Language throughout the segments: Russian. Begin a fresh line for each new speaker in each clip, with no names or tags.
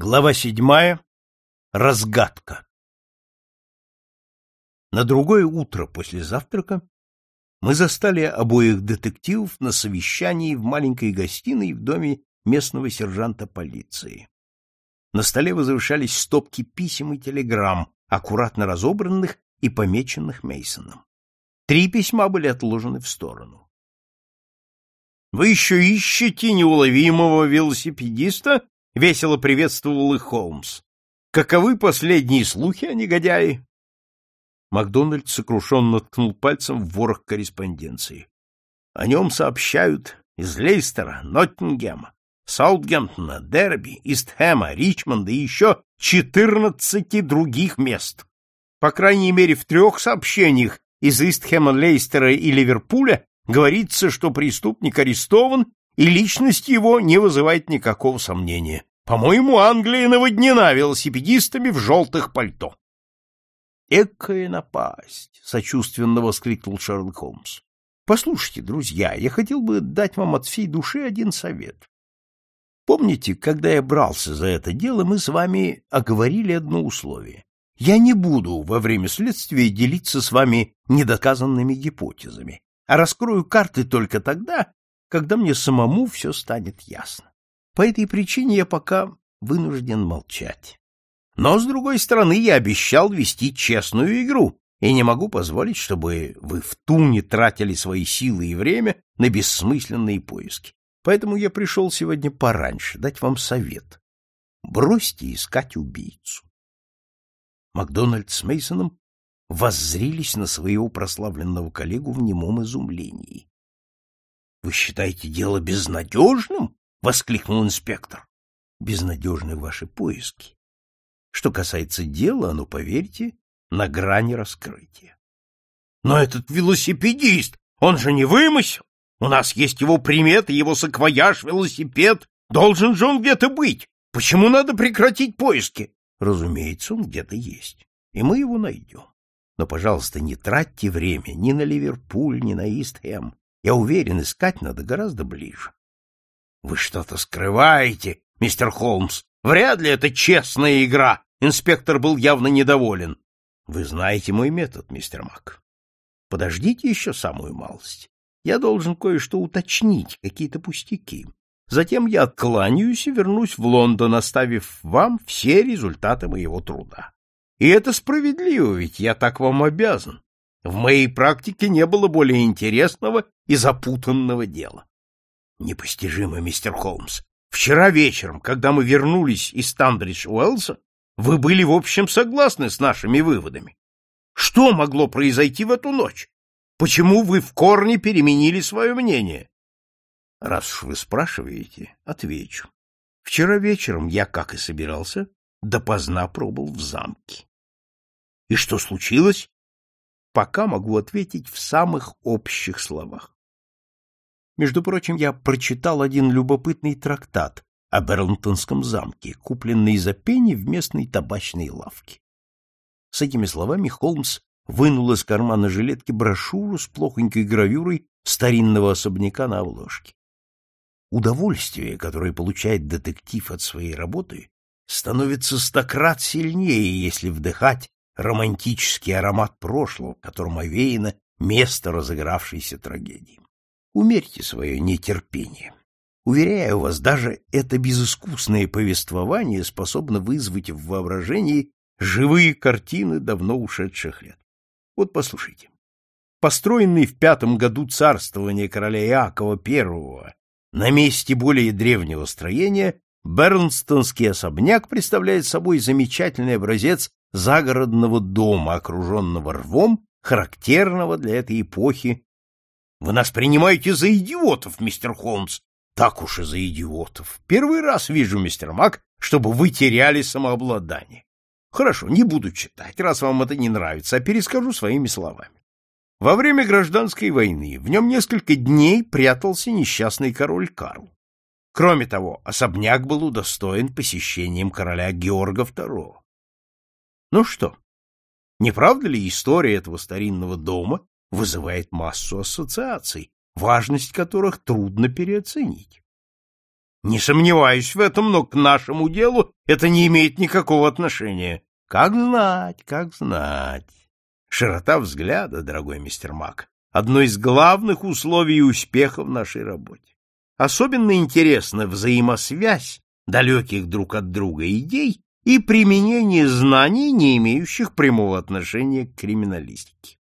Глава седьмая. Разгадка. На другое утро после завтрака мы застали обоих детективов на совещании в маленькой гостиной в доме местного сержанта полиции. На столе возвышались стопки писем и телеграмм, аккуратно разобранных и помеченных Мейсоном. Три письма были отложены в сторону. Вы еще ищете неуловимого велосипедиста? — весело приветствовал их Холмс. — Каковы последние слухи о негодяе? Макдональд сокрушенно ткнул пальцем в ворох корреспонденции. — О нем сообщают из Лейстера, Ноттингема, Саутгемптона, Дерби, Истхэма, Ричмонда и еще четырнадцати других мест. По крайней мере, в трех сообщениях из Истхэма, Лейстера и Ливерпуля говорится, что преступник арестован и личность его не вызывает никакого сомнения. По-моему, Англия наводнена велосипедистами в желтых пальто. «Экая напасть!» — сочувственно воскликнул Шерлок Холмс. «Послушайте, друзья, я хотел бы дать вам от всей души один совет. Помните, когда я брался за это дело, мы с вами оговорили одно условие. Я не буду во время следствия делиться с вами недоказанными гипотезами, а раскрою карты только тогда, когда мне самому все станет ясно. По этой причине я пока вынужден молчать. Но, с другой стороны, я обещал вести честную игру, и не могу позволить, чтобы вы в туне тратили свои силы и время на бессмысленные поиски. Поэтому я пришел сегодня пораньше дать вам совет. Бросьте искать убийцу. Макдональд с Мейсоном воззрились на своего прославленного коллегу в немом изумлении. — Вы считаете дело безнадежным? — воскликнул инспектор. — Безнадежны ваши поиски. Что касается дела, оно, поверьте, на грани раскрытия. — Но этот велосипедист, он же не вымысел. У нас есть его приметы, его саквояж, велосипед. Должен же он где-то быть. Почему надо прекратить поиски? Разумеется, он где-то есть, и мы его найдем. Но, пожалуйста, не тратьте время ни на Ливерпуль, ни на Истхэм. Я уверен, искать надо гораздо ближе. Вы что-то скрываете, мистер Холмс. Вряд ли это честная игра. Инспектор был явно недоволен. Вы знаете мой метод, мистер Мак. Подождите еще самую малость. Я должен кое-что уточнить, какие-то пустяки. Затем я откланяюсь и вернусь в Лондон, оставив вам все результаты моего труда. И это справедливо, ведь я так вам обязан. В моей практике не было более интересного и запутанного дела. Непостижимо, мистер Холмс. Вчера вечером, когда мы вернулись из Тандридж-Уэллса, вы были в общем согласны с нашими выводами. Что могло произойти в эту ночь? Почему вы в корне переменили свое мнение? Раз уж вы спрашиваете, отвечу. Вчера вечером я, как и собирался, допоздна пробыл в замке. И что случилось? Пока могу ответить в самых общих словах. Между прочим, я прочитал один любопытный трактат о Берлтонском замке, купленный за пенни в местной табачной лавке. С этими словами Холмс вынул из кармана жилетки брошюру с плохонькой гравюрой старинного особняка на обложке. Удовольствие, которое получает детектив от своей работы, становится стократ сильнее, если вдыхать романтический аромат прошлого, которым овеяно место разыгравшейся трагедии. Умерьте свое нетерпение. Уверяю вас, даже это безыскусное повествование способно вызвать в воображении живые картины давно ушедших лет. Вот послушайте. Построенный в пятом году царствования короля Иакова I на месте более древнего строения, Бернстонский особняк представляет собой замечательный образец загородного дома, окруженного рвом, характерного для этой эпохи вы нас принимаете за идиотов, мистер Холмс. Так уж и за идиотов. Первый раз вижу, мистер Мак, чтобы вы теряли самообладание. Хорошо, не буду читать, раз вам это не нравится, а перескажу своими словами. Во время гражданской войны в нем несколько дней прятался несчастный король Карл. Кроме того, особняк был удостоен посещением короля Георга II. Ну что, не правда ли история этого старинного дома вызывает массу ассоциаций, важность которых трудно переоценить. Не сомневаюсь в этом, но к нашему делу это не имеет никакого отношения. Как знать, как знать. Широта взгляда, дорогой мистер Мак, одно из главных условий успеха в нашей работе. Особенно интересна взаимосвязь далеких друг от друга идей и применение знаний, не имеющих прямого отношения к криминалистике.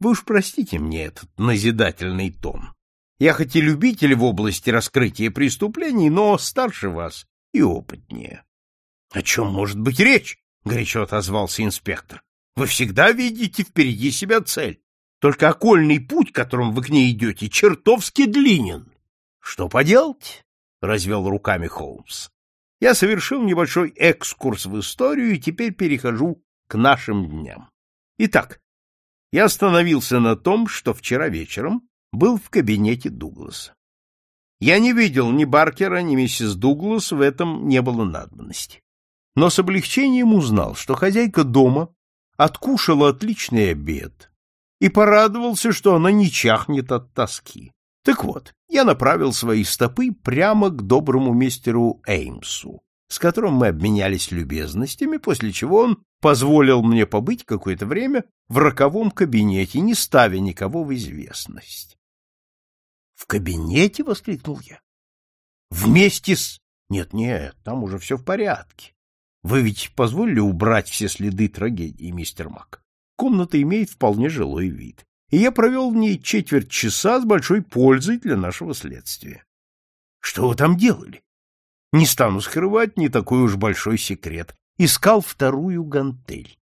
Вы уж простите мне этот назидательный тон. Я хоть и любитель в области раскрытия преступлений, но старше вас и опытнее. — О чем может быть речь? — горячо отозвался инспектор. — Вы всегда видите впереди себя цель. Только окольный путь, которым вы к ней идете, чертовски длинен. — Что поделать? — развел руками Холмс. — Я совершил небольшой экскурс в историю и теперь перехожу к нашим дням. Итак, я остановился на том, что вчера вечером был в кабинете Дугласа. Я не видел ни Баркера, ни миссис Дуглас, в этом не было надобности. Но с облегчением узнал, что хозяйка дома откушала отличный обед и порадовался, что она не чахнет от тоски. Так вот, я направил свои стопы прямо к доброму мистеру Эймсу, с которым мы обменялись любезностями, после чего он позволил мне побыть какое-то время в роковом кабинете, не ставя никого в известность. В кабинете? — воскликнул я. — Вместе с... Нет-нет, там уже все в порядке. Вы ведь позволили убрать все следы трагедии, мистер Мак? Комната имеет вполне жилой вид, и я провел в ней четверть часа с большой пользой для нашего следствия. Что вы там делали? Не стану скрывать, не такой уж большой секрет. Искал вторую гантель.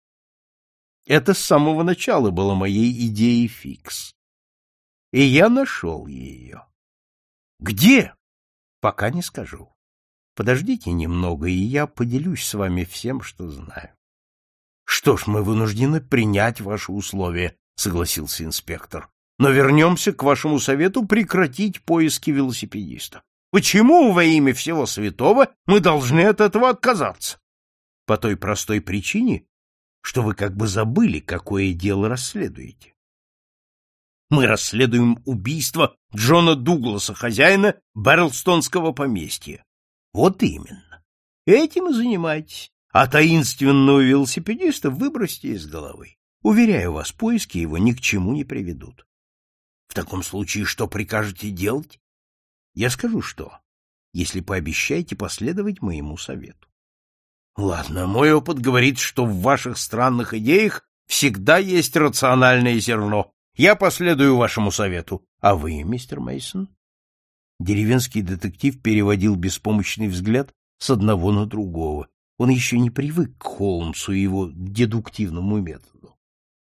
Это с самого начала было моей идеей фикс и я нашел ее. Где? Пока не скажу. Подождите немного, и я поделюсь с вами всем, что знаю. Что ж, мы вынуждены принять ваши условия, согласился инспектор. Но вернемся к вашему совету прекратить поиски велосипедиста. Почему во имя всего святого мы должны от этого отказаться? По той простой причине, что вы как бы забыли, какое дело расследуете. Мы расследуем убийство Джона Дугласа, хозяина Берлстонского поместья. Вот именно. Этим и занимайтесь. А таинственного велосипедиста выбросьте из головы. Уверяю вас, поиски его ни к чему не приведут. В таком случае что прикажете делать? Я скажу что, если пообещаете последовать моему совету. Ладно, мой опыт говорит, что в ваших странных идеях всегда есть рациональное зерно, я последую вашему совету. А вы, мистер Мейсон? Деревенский детектив переводил беспомощный взгляд с одного на другого. Он еще не привык к Холмсу и его дедуктивному методу.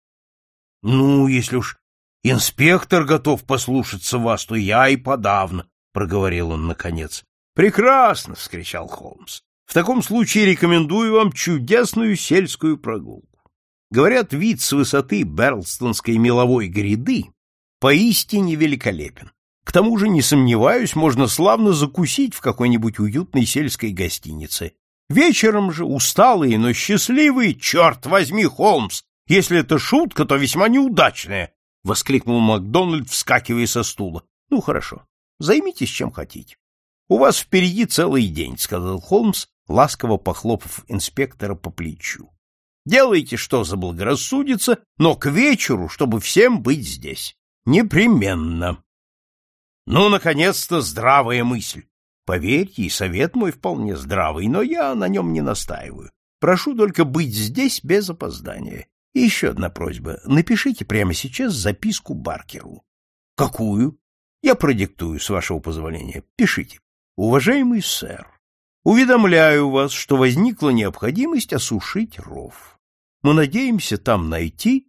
— Ну, если уж инспектор готов послушаться вас, то я и подавно, — проговорил он наконец. — Прекрасно! — вскричал Холмс. — В таком случае рекомендую вам чудесную сельскую прогулку. Говорят, вид с высоты Берлстонской меловой гряды поистине великолепен. К тому же, не сомневаюсь, можно славно закусить в какой-нибудь уютной сельской гостинице. Вечером же, усталый, но счастливый, черт возьми, Холмс, если это шутка, то весьма неудачная, — воскликнул Макдональд, вскакивая со стула. — Ну, хорошо, займитесь чем хотите. — У вас впереди целый день, — сказал Холмс, ласково похлопав инспектора по плечу. Делайте, что заблагорассудится, но к вечеру, чтобы всем быть здесь. Непременно. Ну, наконец-то, здравая мысль. Поверьте, и совет мой вполне здравый, но я на нем не настаиваю. Прошу только быть здесь без опоздания. И еще одна просьба. Напишите прямо сейчас записку Баркеру. Какую? Я продиктую, с вашего позволения. Пишите. Уважаемый сэр, уведомляю вас, что возникла необходимость осушить ров. Мы надеемся там найти...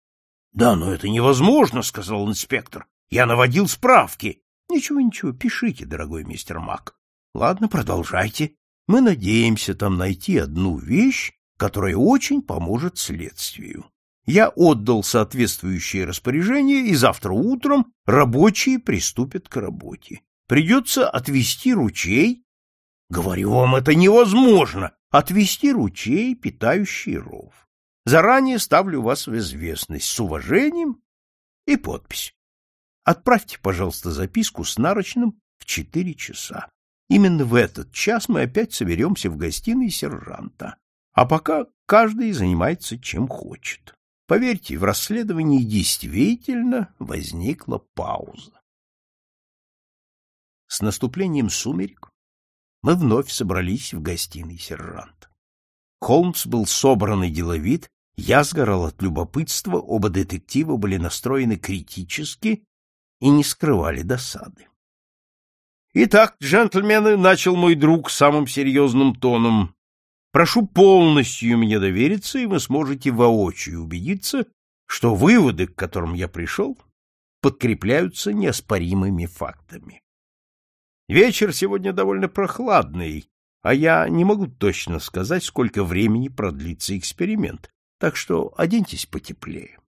— Да, но это невозможно, — сказал инспектор. — Я наводил справки. — Ничего, ничего, пишите, дорогой мистер Мак. Ладно, продолжайте. Мы надеемся там найти одну вещь, которая очень поможет следствию. Я отдал соответствующее распоряжение, и завтра утром рабочие приступят к работе. Придется отвести ручей. Говорю вам, это невозможно. Отвести ручей, питающий ров. Заранее ставлю вас в известность с уважением и подпись. Отправьте, пожалуйста, записку с нарочным в четыре часа. Именно в этот час мы опять соберемся в гостиной сержанта. А пока каждый занимается чем хочет. Поверьте, в расследовании действительно возникла пауза. С наступлением сумерек мы вновь собрались в гостиной сержанта. Холмс был собран и деловит, я сгорал от любопытства, оба детектива были настроены критически и не скрывали досады. «Итак, джентльмены, — начал мой друг самым серьезным тоном, — прошу полностью мне довериться, и вы сможете воочию убедиться, что выводы, к которым я пришел, подкрепляются неоспоримыми фактами. Вечер сегодня довольно прохладный, а я не могу точно сказать, сколько времени продлится эксперимент, так что оденьтесь потеплее.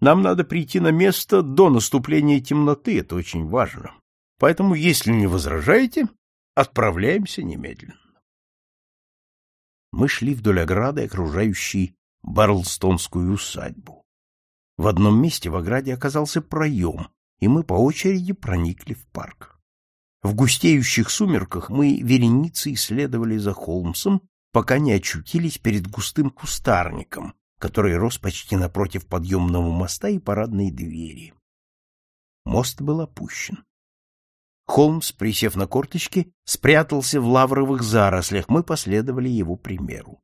Нам надо прийти на место до наступления темноты, это очень важно. Поэтому, если не возражаете, отправляемся немедленно. Мы шли вдоль ограды, окружающей Барлстонскую усадьбу. В одном месте в ограде оказался проем, и мы по очереди проникли в парк. В густеющих сумерках мы вереницей следовали за Холмсом, пока не очутились перед густым кустарником, который рос почти напротив подъемного моста и парадной двери. Мост был опущен. Холмс, присев на корточки, спрятался в лавровых зарослях, мы последовали его примеру.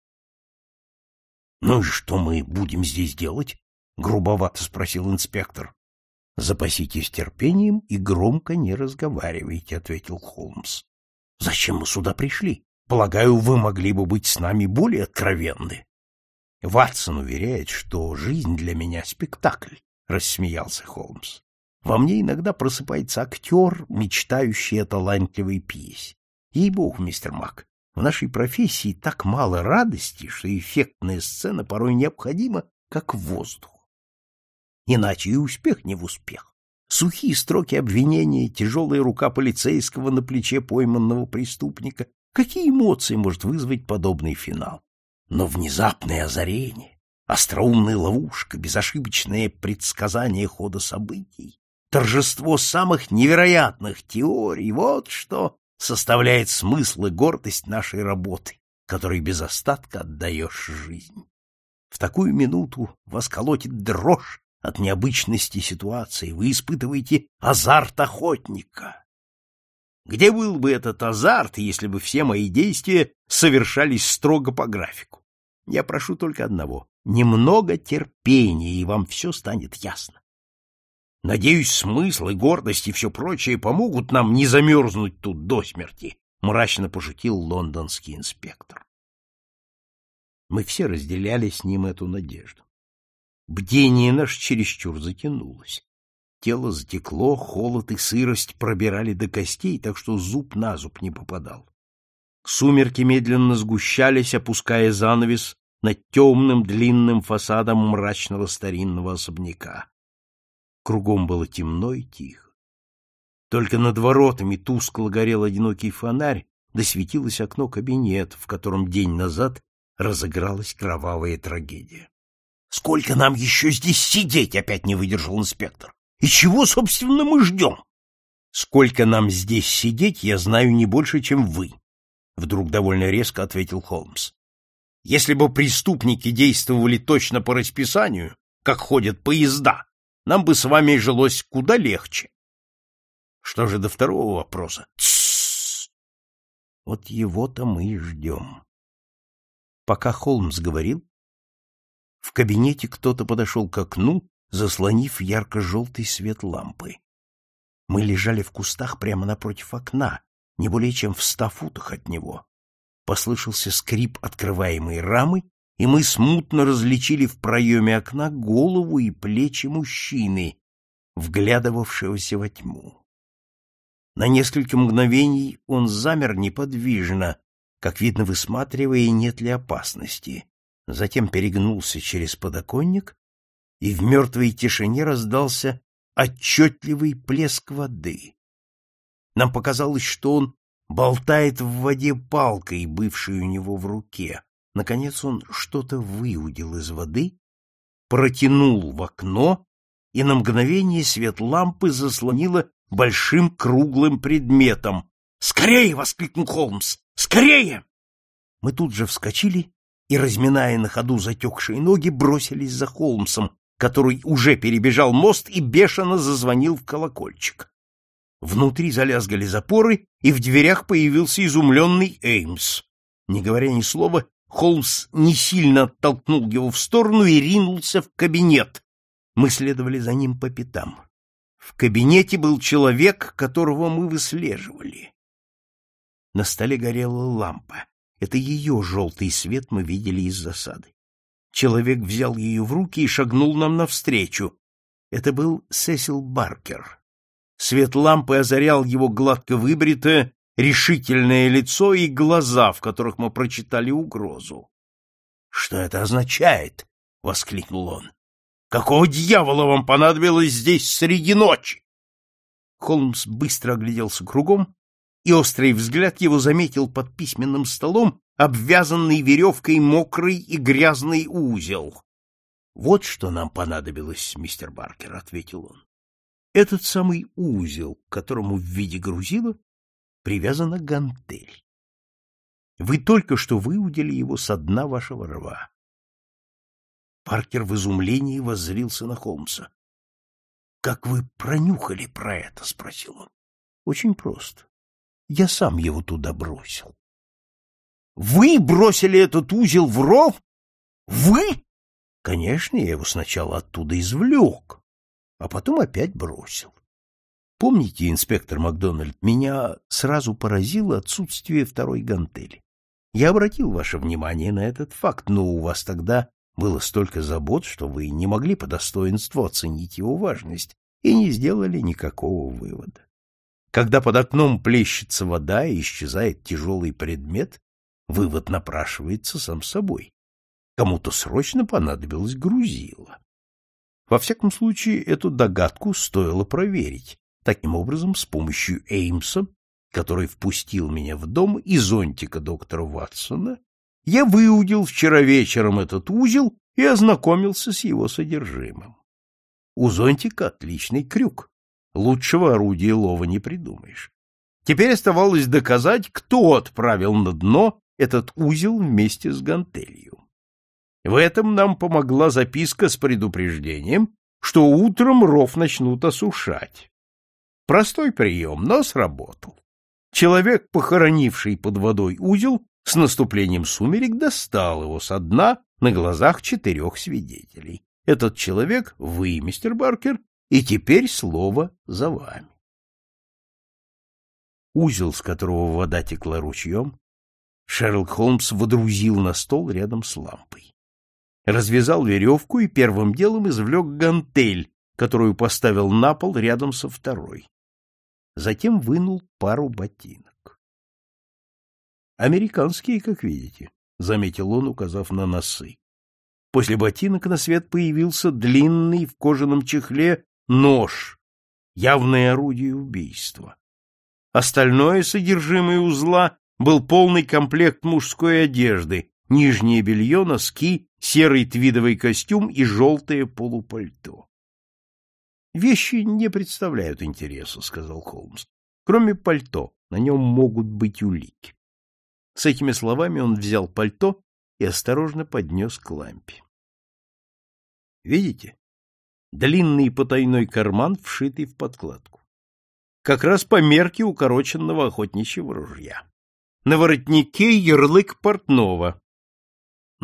— Ну и что мы будем здесь делать? — грубовато спросил инспектор. — Запаситесь терпением и громко не разговаривайте, — ответил Холмс. — Зачем мы сюда пришли? Полагаю, вы могли бы быть с нами более откровенны. — Ватсон уверяет, что жизнь для меня — спектакль, — рассмеялся Холмс. Во мне иногда просыпается актер, мечтающий о талантливой пьесе. Ей-богу, мистер Мак, в нашей профессии так мало радости, что эффектная сцена порой необходима, как воздух. Иначе и успех не в успех. Сухие строки обвинения, тяжелая рука полицейского на плече пойманного преступника. Какие эмоции может вызвать подобный финал? Но внезапное озарение, остроумная ловушка, безошибочное предсказание хода событий, торжество самых невероятных теорий — вот что составляет смысл и гордость нашей работы, которой без остатка отдаешь жизнь. В такую минуту вас колотит дрожь от необычности ситуации, вы испытываете азарт охотника. Где был бы этот азарт, если бы все мои действия совершались строго по графику? Я прошу только одного — немного терпения, и вам все станет ясно. Надеюсь, смысл и гордость и все прочее помогут нам не замерзнуть тут до смерти, — мрачно пошутил лондонский инспектор. Мы все разделяли с ним эту надежду. Бдение наше чересчур затянулось. Тело затекло, холод и сырость пробирали до костей, так что зуб на зуб не попадал. Сумерки медленно сгущались, опуская занавес над темным длинным фасадом мрачного старинного особняка. Кругом было темно и тихо. Только над воротами тускло горел одинокий фонарь, да светилось окно кабинета, в котором день назад разыгралась кровавая трагедия. — Сколько нам еще здесь сидеть? — опять не выдержал инспектор. — И чего, собственно, мы ждем? — Сколько нам здесь сидеть, я знаю не больше, чем вы, — вдруг довольно резко ответил Холмс. — Если бы преступники действовали точно по расписанию, как ходят поезда, нам бы с вами жилось куда легче. Что же до второго вопроса? Вот его-то мы и ждем. Пока Холмс говорил, в кабинете кто-то подошел к окну, заслонив ярко-желтый свет лампы. Мы лежали в кустах прямо напротив окна, не более чем в ста футах от него. Послышался скрип открываемой рамы, и мы смутно различили в проеме окна голову и плечи мужчины, вглядывавшегося во тьму. На несколько мгновений он замер неподвижно, как видно, высматривая, нет ли опасности. Затем перегнулся через подоконник, и в мертвой тишине раздался отчетливый плеск воды. Нам показалось, что он болтает в воде палкой, бывшей у него в руке. Наконец он что-то выудил из воды, протянул в окно, и на мгновение свет лампы заслонило большим круглым предметом, Скорее! — воскликнул Холмс. Скорее! Мы тут же вскочили и, разминая на ходу затекшие ноги, бросились за Холмсом, который уже перебежал мост и бешено зазвонил в колокольчик. Внутри залязгали запоры, и в дверях появился изумленный Эймс. Не говоря ни слова, Холмс не сильно оттолкнул его в сторону и ринулся в кабинет. Мы следовали за ним по пятам. В кабинете был человек, которого мы выслеживали. На столе горела лампа. Это ее желтый свет мы видели из засады. Человек взял ее в руки и шагнул нам навстречу. Это был Сесил Баркер. Свет лампы озарял его гладко выбритое, решительное лицо и глаза, в которых мы прочитали угрозу. — Что это означает? — воскликнул он. — Какого дьявола вам понадобилось здесь среди ночи? Холмс быстро огляделся кругом, и острый взгляд его заметил под письменным столом обвязанный веревкой мокрый и грязный узел. — Вот что нам понадобилось, мистер Баркер, — ответил он. Этот самый узел, к которому в виде грузила привязана гантель. Вы только что выудили его со дна вашего рва. Паркер в изумлении воззрился на Холмса. — Как вы пронюхали про это? — спросил он. — Очень просто. Я сам его туда бросил. — Вы бросили этот узел в ров? Вы? — Конечно, я его сначала оттуда извлек а потом опять бросил. Помните, инспектор Макдональд, меня сразу поразило отсутствие второй гантели. Я обратил ваше внимание на этот факт, но у вас тогда было столько забот, что вы не могли по достоинству оценить его важность и не сделали никакого вывода. Когда под окном плещется вода и исчезает тяжелый предмет, вывод напрашивается сам собой. Кому-то срочно понадобилось грузило. Во всяком случае, эту догадку стоило проверить. Таким образом, с помощью Эймса, который впустил меня в дом, и зонтика доктора Ватсона, я выудил вчера вечером этот узел и ознакомился с его содержимым. У зонтика отличный крюк. Лучшего орудия лова не придумаешь. Теперь оставалось доказать, кто отправил на дно этот узел вместе с гантелью. В этом нам помогла записка с предупреждением, что утром ров начнут осушать. Простой прием, но сработал. Человек, похоронивший под водой узел, с наступлением сумерек достал его со дна на глазах четырех свидетелей. Этот человек — вы, мистер Баркер, и теперь слово за вами. Узел, с которого вода текла ручьем, Шерлок Холмс водрузил на стол рядом с лампой развязал веревку и первым делом извлек гантель, которую поставил на пол рядом со второй. Затем вынул пару ботинок. «Американские, как видите», — заметил он, указав на носы. После ботинок на свет появился длинный в кожаном чехле нож, явное орудие убийства. Остальное содержимое узла был полный комплект мужской одежды, нижнее белье, носки, серый твидовый костюм и желтое полупальто. «Вещи не представляют интереса», — сказал Холмс. «Кроме пальто, на нем могут быть улики». С этими словами он взял пальто и осторожно поднес к лампе. «Видите? Длинный потайной карман, вшитый в подкладку. Как раз по мерке укороченного охотничьего ружья. На воротнике ярлык портного,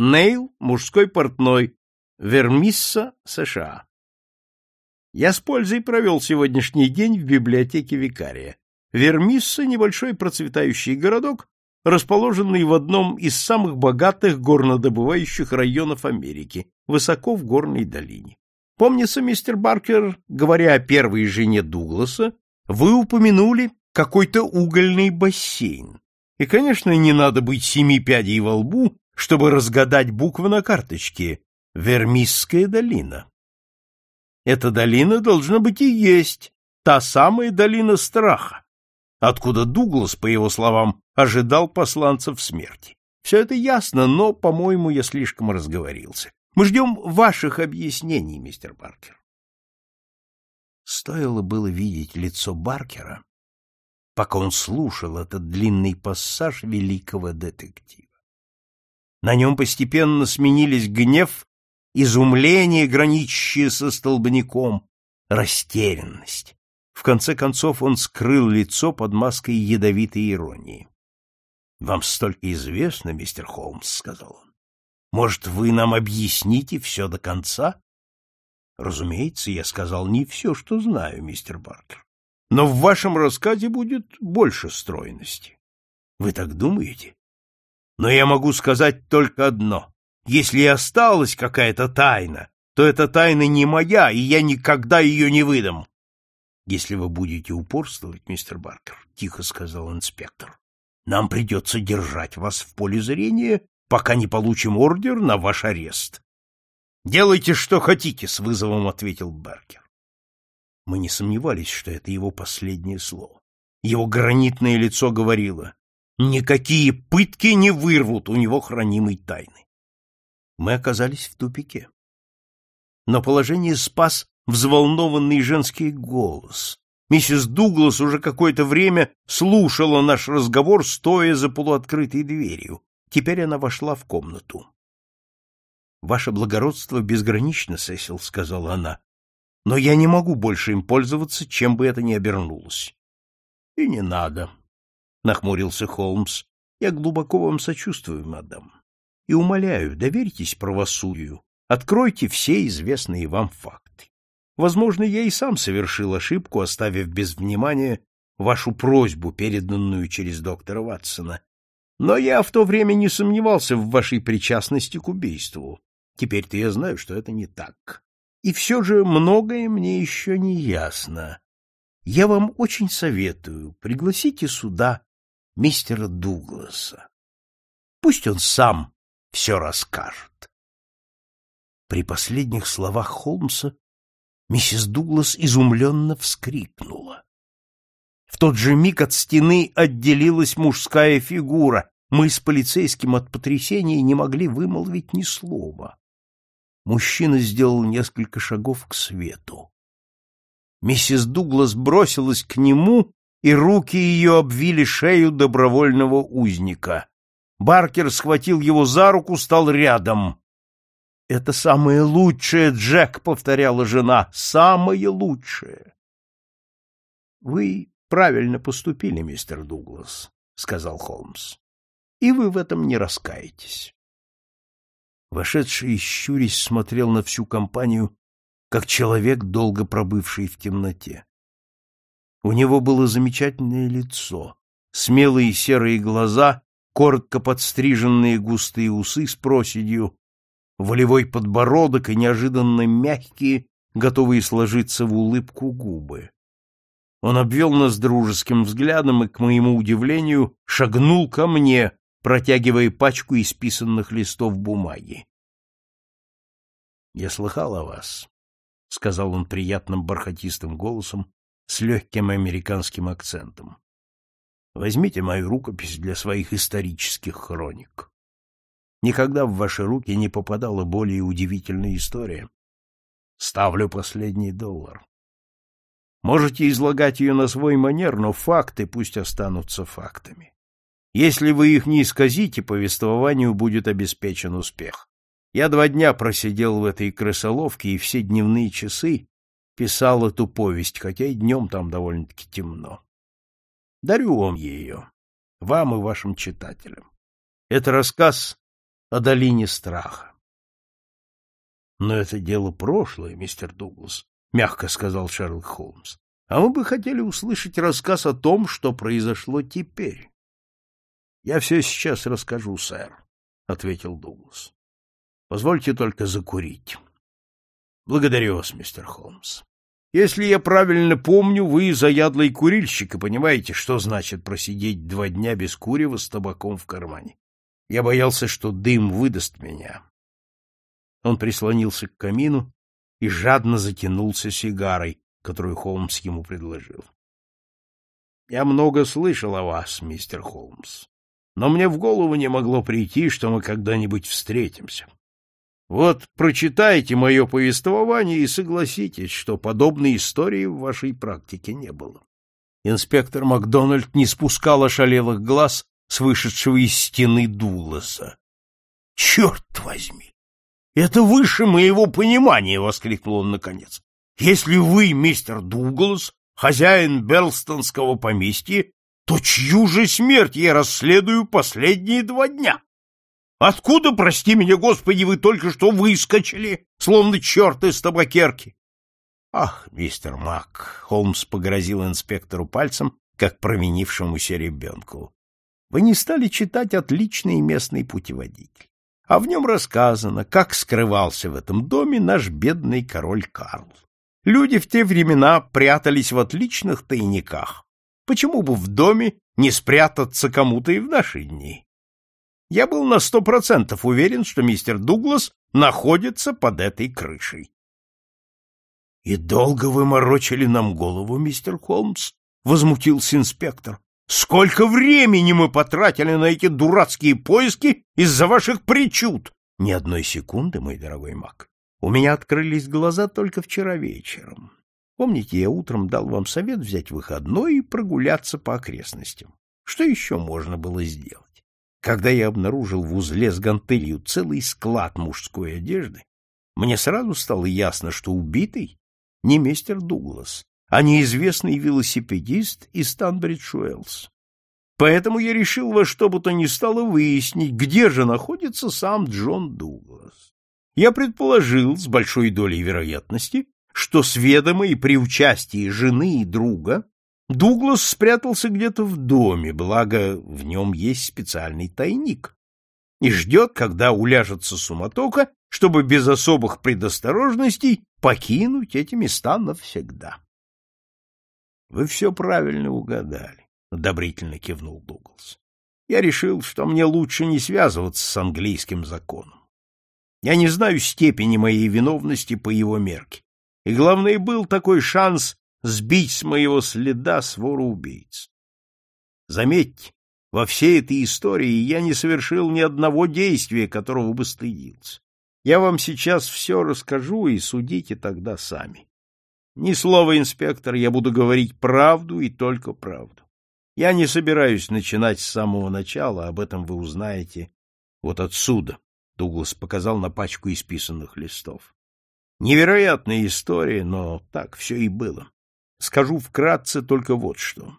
Нейл, мужской портной, Вермисса, США. Я с пользой провел сегодняшний день в библиотеке викария. Вермисса — небольшой процветающий городок, расположенный в одном из самых богатых горнодобывающих районов Америки, высоко в горной долине. Помнится, мистер Баркер, говоря о первой жене Дугласа, вы упомянули какой-то угольный бассейн. И, конечно, не надо быть семи пядей во лбу, чтобы разгадать буквы на карточке. Вермисская долина. Эта долина должна быть и есть та самая долина страха, откуда Дуглас, по его словам, ожидал посланцев смерти. Все это ясно, но, по-моему, я слишком разговорился. Мы ждем ваших объяснений, мистер Баркер. Стоило было видеть лицо Баркера, пока он слушал этот длинный пассаж великого детектива. На нем постепенно сменились гнев, изумление, граничащее со столбняком, растерянность. В конце концов он скрыл лицо под маской ядовитой иронии. — Вам столько известно, мистер Холмс, — сказал он. — Может, вы нам объясните все до конца? — Разумеется, я сказал не все, что знаю, мистер Баркер. Но в вашем рассказе будет больше стройности. Вы так думаете? Но я могу сказать только одно. Если и осталась какая-то тайна, то эта тайна не моя, и я никогда ее не выдам. Если вы будете упорствовать, мистер Баркер, — тихо сказал инспектор, — нам придется держать вас в поле зрения, пока не получим ордер на ваш арест. — Делайте, что хотите, — с вызовом ответил Баркер. Мы не сомневались, что это его последнее слово. Его гранитное лицо говорило, никакие пытки не вырвут у него хранимой тайны. Мы оказались в тупике. Но положение спас взволнованный женский голос. Миссис Дуглас уже какое-то время слушала наш разговор, стоя за полуоткрытой дверью. Теперь она вошла в комнату. — Ваше благородство безгранично, Сесил, — сказала она, — но я не могу больше им пользоваться, чем бы это ни обернулось. — И не надо, — нахмурился Холмс. — Я глубоко вам сочувствую, мадам, и умоляю, доверьтесь правосудию, откройте все известные вам факты. Возможно, я и сам совершил ошибку, оставив без внимания вашу просьбу, переданную через доктора Ватсона. Но я в то время не сомневался в вашей причастности к убийству. Теперь-то я знаю, что это не так. И все же многое мне еще не ясно. Я вам очень советую, пригласите сюда мистера Дугласа. Пусть он сам все расскажет. При последних словах Холмса Миссис Дуглас изумленно вскрикнула. В тот же миг от стены отделилась мужская фигура. Мы с полицейским от потрясения не могли вымолвить ни слова. Мужчина сделал несколько шагов к свету. Миссис Дуглас бросилась к нему, и руки ее обвили шею добровольного узника. Баркер схватил его за руку, стал рядом. «Это самое лучшее, Джек», — повторяла жена, — «самое лучшее». «Вы правильно поступили, мистер Дуглас», — сказал Холмс, — «и вы в этом не раскаетесь». Вошедший, щурясь, смотрел на всю компанию, как человек, долго пробывший в темноте. У него было замечательное лицо, смелые серые глаза, коротко подстриженные густые усы с проседью, волевой подбородок и неожиданно мягкие, готовые сложиться в улыбку губы. Он обвел нас дружеским взглядом и, к моему удивлению, шагнул ко мне, протягивая пачку исписанных листов бумаги. — Я слыхал о вас, — сказал он приятным бархатистым голосом с легким американским акцентом. — Возьмите мою рукопись для своих исторических хроник. Никогда в ваши руки не попадала более удивительная история. Ставлю последний доллар. Можете излагать ее на свой манер, но факты пусть останутся фактами. Если вы их не исказите, повествованию будет обеспечен успех. Я два дня просидел в этой крысоловке и все дневные часы писал эту повесть, хотя и днем там довольно-таки темно. Дарю вам ее, вам и вашим читателям. Это рассказ о долине страха. — Но это дело прошлое, мистер Дуглас, — мягко сказал Шерлок Холмс. — А мы бы хотели услышать рассказ о том, что произошло теперь. — Я все сейчас расскажу, сэр, — ответил Дуглас. — Позвольте только закурить. — Благодарю вас, мистер Холмс. Если я правильно помню, вы заядлый курильщик и понимаете, что значит просидеть два дня без курева с табаком в кармане. Я боялся, что дым выдаст меня. Он прислонился к камину и жадно затянулся сигарой, которую Холмс ему предложил. — Я много слышал о вас, мистер Холмс, но мне в голову не могло прийти, что мы когда-нибудь встретимся. Вот прочитайте мое повествование и согласитесь, что подобной истории в вашей практике не было. Инспектор Макдональд не спускал ошалелых глаз с вышедшего из стены Дуласа. — Черт возьми! Это выше моего понимания! — воскликнул он наконец. — Если вы, мистер Дуглас, хозяин Берлстонского поместья, то чью же смерть я расследую последние два дня? Откуда, прости меня, Господи, вы только что выскочили, словно черт из табакерки? Ах, мистер Мак, Холмс погрозил инспектору пальцем, как провинившемуся ребенку. Вы не стали читать отличный местный путеводитель, а в нем рассказано, как скрывался в этом доме наш бедный король Карл. Люди в те времена прятались в отличных тайниках. Почему бы в доме не спрятаться кому-то и в наши дни? Я был на сто процентов уверен, что мистер Дуглас находится под этой крышей. — И долго вы морочили нам голову, мистер Холмс? — возмутился инспектор. — Сколько времени мы потратили на эти дурацкие поиски из-за ваших причуд? — Ни одной секунды, мой дорогой маг. У меня открылись глаза только вчера вечером. Помните, я утром дал вам совет взять выходной и прогуляться по окрестностям. Что еще можно было сделать? Когда я обнаружил в узле с гантелью целый склад мужской одежды, мне сразу стало ясно, что убитый не мистер Дуглас, а неизвестный велосипедист из Танбридж-Уэллс. Поэтому я решил во что бы то ни стало выяснить, где же находится сам Джон Дуглас. Я предположил с большой долей вероятности, что с ведома и при участии жены и друга Дуглас спрятался где-то в доме, благо в нем есть специальный тайник, и ждет, когда уляжется суматока, чтобы без особых предосторожностей покинуть эти места навсегда. — Вы все правильно угадали, — одобрительно кивнул Дуглас. Я решил, что мне лучше не связываться с английским законом. Я не знаю степени моей виновности по его мерке. И главное, был такой шанс сбить с моего следа свору убийц. Заметьте, во всей этой истории я не совершил ни одного действия, которого бы стыдился. Я вам сейчас все расскажу, и судите тогда сами. Ни слова, инспектор, я буду говорить правду и только правду. Я не собираюсь начинать с самого начала, об этом вы узнаете вот отсюда. Дуглас показал на пачку исписанных листов. Невероятная история, но так все и было. Скажу вкратце только вот что.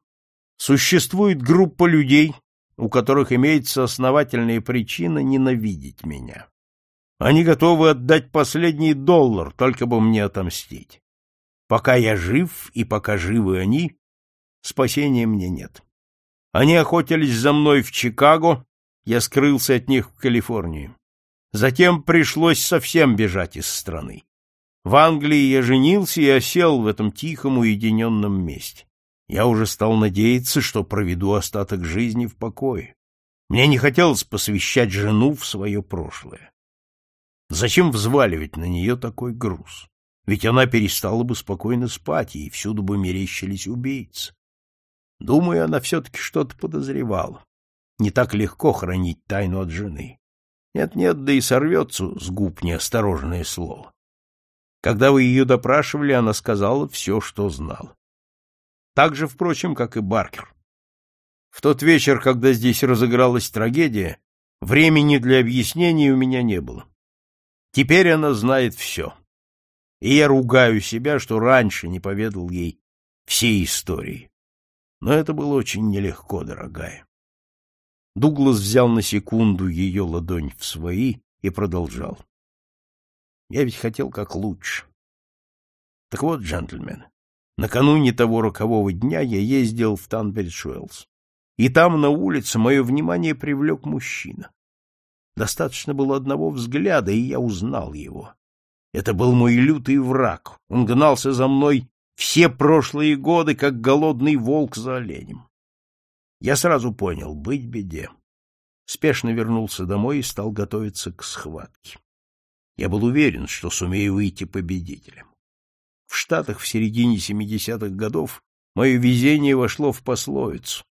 Существует группа людей, у которых имеется основательная причина ненавидеть меня. Они готовы отдать последний доллар, только бы мне отомстить. Пока я жив и пока живы они, спасения мне нет. Они охотились за мной в Чикаго, я скрылся от них в Калифорнии. Затем пришлось совсем бежать из страны. В Англии я женился и осел в этом тихом уединенном месте. Я уже стал надеяться, что проведу остаток жизни в покое. Мне не хотелось посвящать жену в свое прошлое. Зачем взваливать на нее такой груз? Ведь она перестала бы спокойно спать, и всюду бы мерещились убийцы. Думаю, она все-таки что-то подозревала. Не так легко хранить тайну от жены. Нет-нет, да и сорвется с губ неосторожное слово. Когда вы ее допрашивали, она сказала все, что знала. Так же, впрочем, как и Баркер. В тот вечер, когда здесь разыгралась трагедия, времени для объяснений у меня не было. Теперь она знает все. И я ругаю себя, что раньше не поведал ей всей истории. Но это было очень нелегко, дорогая. Дуглас взял на секунду ее ладонь в свои и продолжал. Я ведь хотел как лучше. Так вот, джентльмены, накануне того рокового дня я ездил в Танберидж-Уэллс. И там, на улице, мое внимание привлек мужчина. Достаточно было одного взгляда, и я узнал его. Это был мой лютый враг. Он гнался за мной все прошлые годы, как голодный волк за оленем. Я сразу понял — быть беде. Спешно вернулся домой и стал готовиться к схватке. Я был уверен, что сумею выйти победителем. В Штатах в середине 70-х годов мое везение вошло в пословицу,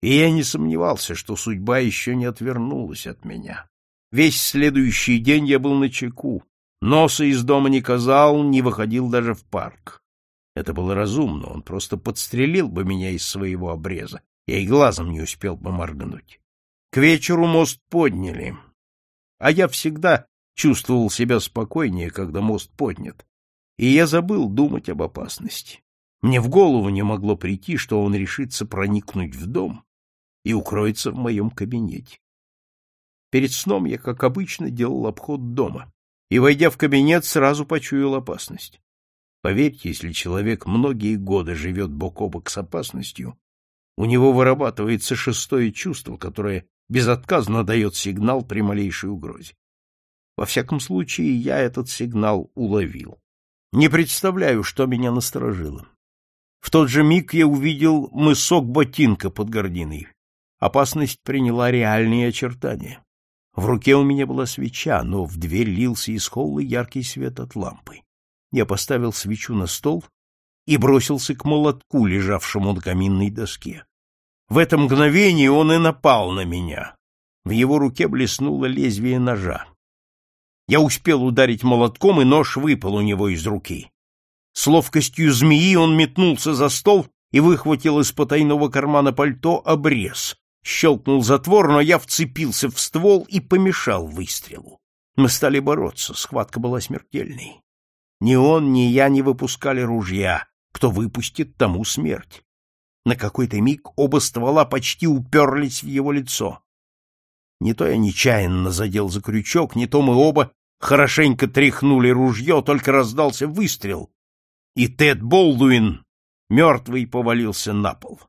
и я не сомневался, что судьба еще не отвернулась от меня. Весь следующий день я был на чеку, носа из дома не казал, не выходил даже в парк. Это было разумно, он просто подстрелил бы меня из своего обреза, я и глазом не успел бы моргнуть. К вечеру мост подняли, а я всегда чувствовал себя спокойнее, когда мост поднят, и я забыл думать об опасности. Мне в голову не могло прийти, что он решится проникнуть в дом и укроется в моем кабинете. Перед сном я, как обычно, делал обход дома, и, войдя в кабинет, сразу почуял опасность. Поверьте, если человек многие годы живет бок о бок с опасностью, у него вырабатывается шестое чувство, которое безотказно дает сигнал при малейшей угрозе. Во всяком случае, я этот сигнал уловил. Не представляю, что меня насторожило. В тот же миг я увидел мысок ботинка под гординой. Опасность приняла реальные очертания. В руке у меня была свеча, но в дверь лился из холла яркий свет от лампы. Я поставил свечу на стол и бросился к молотку, лежавшему на каминной доске. В это мгновение он и напал на меня. В его руке блеснуло лезвие ножа. Я успел ударить молотком, и нож выпал у него из руки. С ловкостью змеи он метнулся за стол и выхватил из потайного кармана пальто обрез. Щелкнул затвор, но я вцепился в ствол и помешал выстрелу. Мы стали бороться, схватка была смертельной. Ни он, ни я не выпускали ружья. Кто выпустит, тому смерть. На какой-то миг оба ствола почти уперлись в его лицо. Не то я нечаянно задел за крючок, не то мы оба хорошенько тряхнули ружье, только раздался выстрел, и Тед Болдуин мертвый повалился на пол.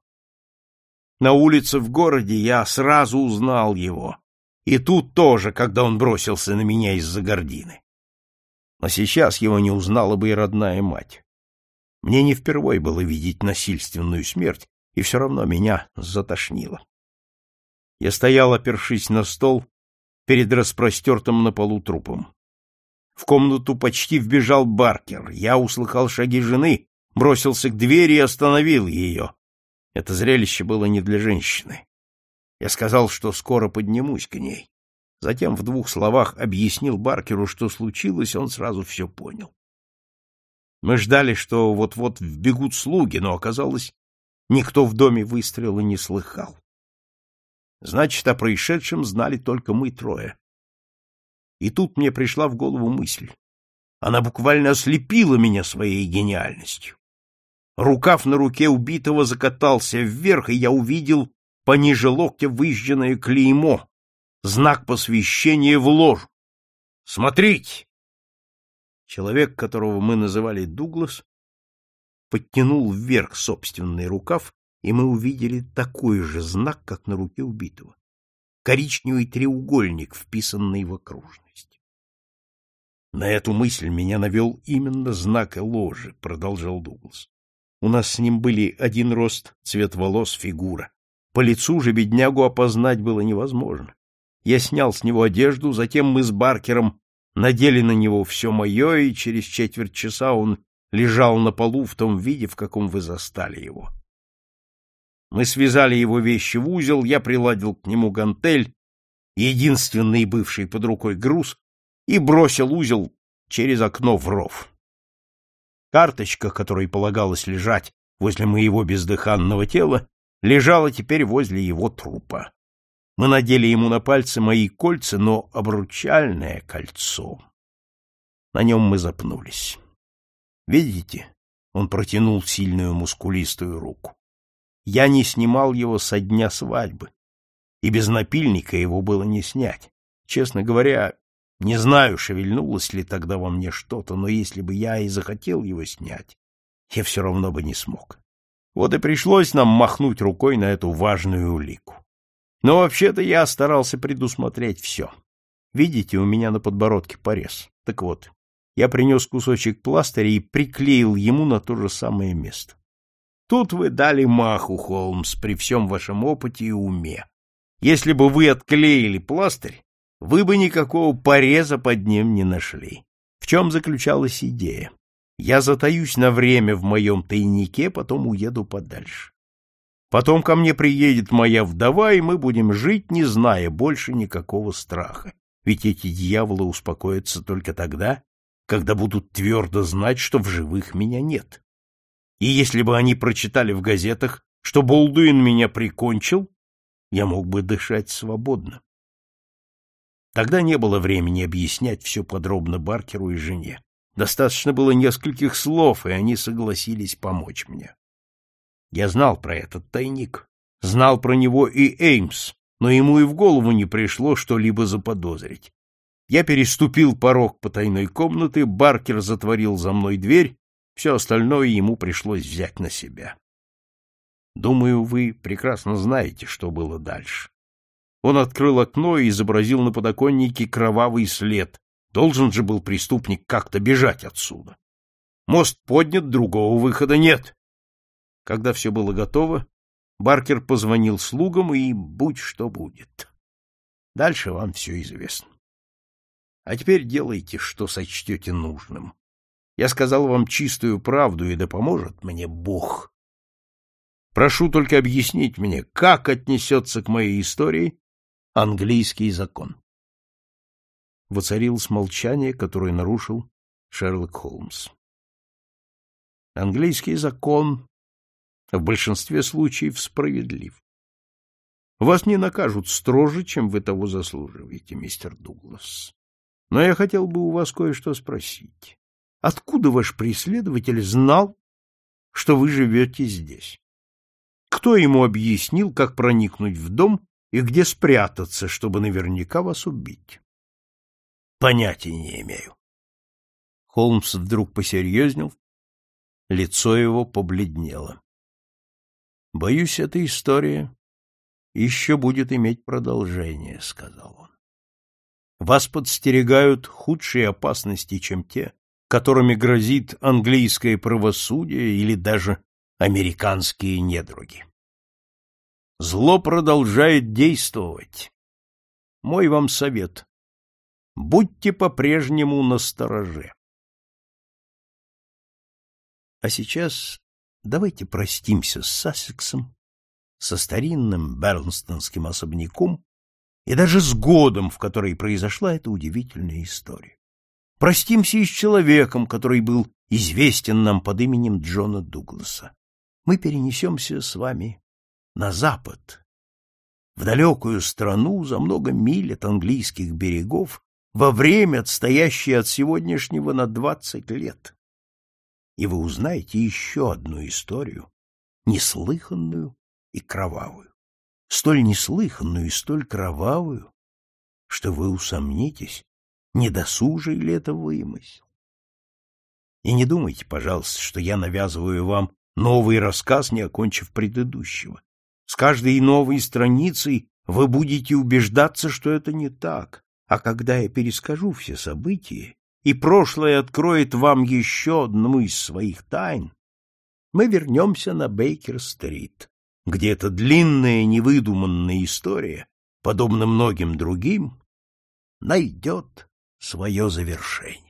На улице в городе я сразу узнал его, и тут тоже, когда он бросился на меня из-за гордины. Но сейчас его не узнала бы и родная мать. Мне не впервой было видеть насильственную смерть, и все равно меня затошнило. Я стоял, опершись на стол, перед распростертым на полу трупом. В комнату почти вбежал Баркер. Я услыхал шаги жены, бросился к двери и остановил ее. Это зрелище было не для женщины. Я сказал, что скоро поднимусь к ней. Затем в двух словах объяснил Баркеру, что случилось, он сразу все понял. Мы ждали, что вот-вот вбегут слуги, но оказалось, никто в доме выстрела не слыхал. Значит, о происшедшем знали только мы трое. И тут мне пришла в голову мысль. Она буквально ослепила меня своей гениальностью. Рукав на руке убитого закатался вверх, и я увидел пониже локтя выжженное клеймо, знак посвящения в ложу. Смотрите! Человек, которого мы называли Дуглас, подтянул вверх собственный рукав, и мы увидели такой же знак, как на руке убитого. Коричневый треугольник, вписанный в окружность. На эту мысль меня навел именно знак ложи, продолжал Дуглас. У нас с ним были один рост, цвет волос, фигура. По лицу же беднягу опознать было невозможно. Я снял с него одежду, затем мы с Баркером надели на него все мое, и через четверть часа он лежал на полу в том виде, в каком вы застали его. Мы связали его вещи в узел, я приладил к нему гантель, единственный бывший под рукой груз, и бросил узел через окно в ров. Карточка, которой полагалось лежать возле моего бездыханного тела, лежала теперь возле его трупа. Мы надели ему на пальцы мои кольца, но обручальное кольцо. На нем мы запнулись. Видите? Он протянул сильную мускулистую руку. Я не снимал его со дня свадьбы, и без напильника его было не снять. Честно говоря, не знаю, шевельнулось ли тогда во мне что-то, но если бы я и захотел его снять, я все равно бы не смог. Вот и пришлось нам махнуть рукой на эту важную улику. Но вообще-то я старался предусмотреть все. Видите, у меня на подбородке порез. Так вот, я принес кусочек пластыря и приклеил ему на то же самое место. Тут вы дали маху, Холмс, при всем вашем опыте и уме. Если бы вы отклеили пластырь, вы бы никакого пореза под ним не нашли. В чем заключалась идея? Я затаюсь на время в моем тайнике, потом уеду подальше. Потом ко мне приедет моя вдова, и мы будем жить, не зная больше никакого страха. Ведь эти дьяволы успокоятся только тогда, когда будут твердо знать, что в живых меня нет. И если бы они прочитали в газетах, что Болдуин меня прикончил, я мог бы дышать свободно. Тогда не было времени объяснять все подробно Баркеру и жене. Достаточно было нескольких слов, и они согласились помочь мне. Я знал про этот тайник, знал про него и Эймс, но ему и в голову не пришло что-либо заподозрить. Я переступил порог потайной комнаты, Баркер затворил за мной дверь, все остальное ему пришлось взять на себя. Думаю, вы прекрасно знаете, что было дальше. Он открыл окно и изобразил на подоконнике кровавый след. Должен же был преступник как-то бежать отсюда. Мост поднят, другого выхода нет. Когда все было готово, Баркер позвонил слугам, и будь что будет. Дальше вам все известно. А теперь делайте, что сочтете нужным. Я сказал вам чистую правду, и да поможет мне Бог. Прошу только объяснить мне, как отнесется к моей истории английский закон. Воцарилось молчание, которое нарушил Шерлок Холмс. Английский закон в большинстве случаев справедлив. Вас не накажут строже, чем вы того заслуживаете, мистер Дуглас. Но я хотел бы у вас кое-что спросить. Откуда ваш преследователь знал, что вы живете здесь? Кто ему объяснил, как проникнуть в дом и где спрятаться, чтобы наверняка вас убить? Понятия не имею. Холмс вдруг посерьезнел, лицо его побледнело. Боюсь, эта история еще будет иметь продолжение, сказал он. Вас подстерегают худшие опасности, чем те, которыми грозит английское правосудие или даже американские недруги. Зло продолжает действовать. Мой вам совет. Будьте по-прежнему настороже. А сейчас давайте простимся с Сассексом, со старинным Берлнстонским особняком и даже с годом, в который произошла эта удивительная история. Простимся и с человеком, который был известен нам под именем Джона Дугласа. Мы перенесемся с вами на запад, в далекую страну за много миль от английских берегов, во время, отстоящее от сегодняшнего на двадцать лет и вы узнаете еще одну историю, неслыханную и кровавую. Столь неслыханную и столь кровавую, что вы усомнитесь, не досужий ли это вымысел. И не думайте, пожалуйста, что я навязываю вам новый рассказ, не окончив предыдущего. С каждой новой страницей вы будете убеждаться, что это не так, а когда я перескажу все события, и прошлое откроет вам еще одну из своих тайн, мы вернемся на Бейкер-стрит, где эта длинная невыдуманная история, подобно многим другим, найдет свое завершение.